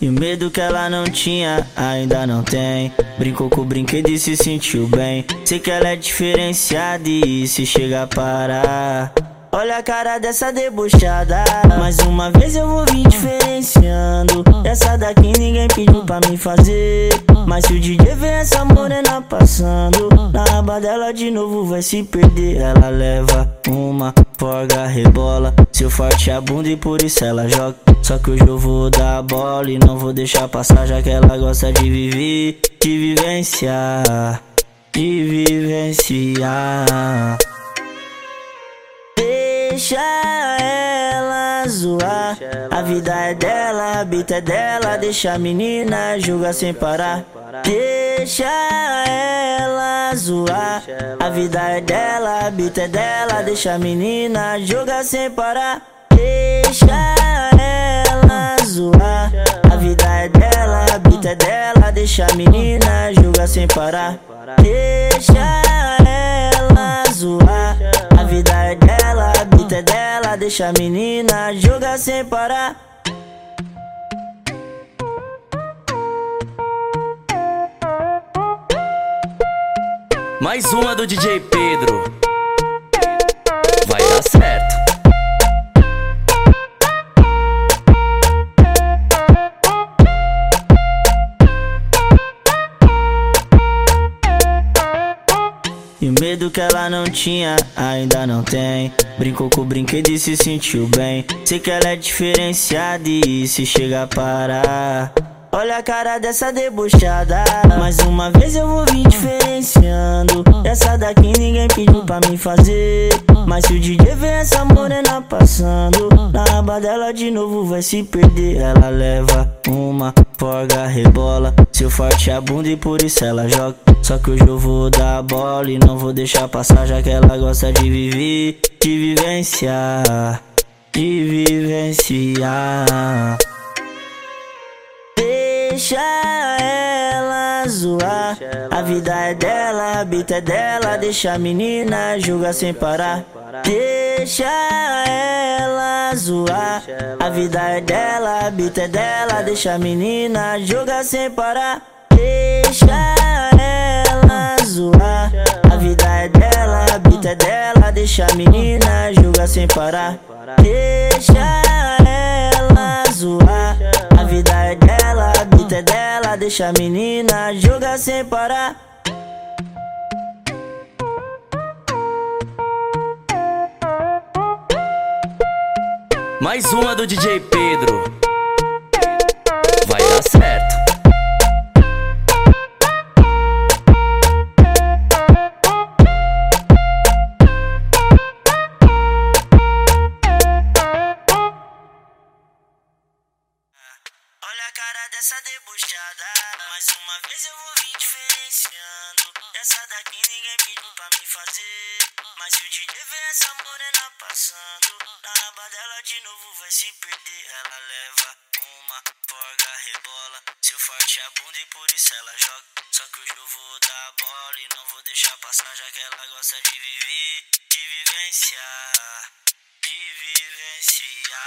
E o medo que ela não tinha, ainda não tem. Brincou com o brinquedo e se sentiu bem. Sei que ela é diferenciada e se chega a parar. Olha a cara dessa debochada. Mais uma vez eu vou vir diferenciando. Essa daqui ninguém pediu pra me fazer. Mas se o DJ vê essa morena passando, na aba dela de novo vai se perder. Ela leva uma porga, rebola. Seu forte é a bunda e por isso ela joga. Só que hoje eu vou dar bola e não vou deixar passar, já que ela gosta de viver, de vivenciar, de vivenciar. Deixa ela zoar. A vida é dela, a bita é dela. Deixa a menina julga sem parar. Deixa ela zoar. A vida é dela, a bita é dela. Deixa a menina julga sem parar. Deixa Deixa ela zoar. A vida é dela, a bita é dela. Deixa a menina jogar sem parar. Mais uma do DJ Pedro. Vai dar certo. E o medo que ela não tinha, ainda não tem. Brincou com o brinquedo e se sentiu bem. Sei que ela é diferenciada e se chega a parar. Olha a cara dessa debochada. Mais uma vez eu vou vir diferenciando. Essa daqui ninguém pediu pra me fazer. Mas se o DJ vê essa morena passando, na aba dela de novo vai se perder. Ela leva uma porga, rebola. Seu forte é a bunda e por isso ela joga. Só que hoje eu vou dar bola e não vou deixar passar, já que ela gosta de viver, de vivenciar, de vivenciar. Deixa ela zoar. A vida é dela, a bita é dela. Deixa a menina julga sem parar. Deixa ela zoar. A vida é dela, a bita é dela. Deixa a menina julga sem parar. Deixa Deixa a menina julga sem parar. Deixa ela zoar. A vida é dela, a bita é dela. Deixa a menina jogar sem parar. Mais uma do DJ Pedro. Vai dar certo. Dessa debochada. Mais uma vez eu vou vir diferenciando. Essa daqui ninguém pediu pra me fazer. Mas se o DJ vê essa morena passando, na aba dela de novo vai se perder. Ela leva uma porga, rebola. Seu forte é a bunda e por isso ela joga. Só que hoje eu vou dar bola e não vou deixar passar, já que ela gosta de viver, de vivenciar, de vivenciar.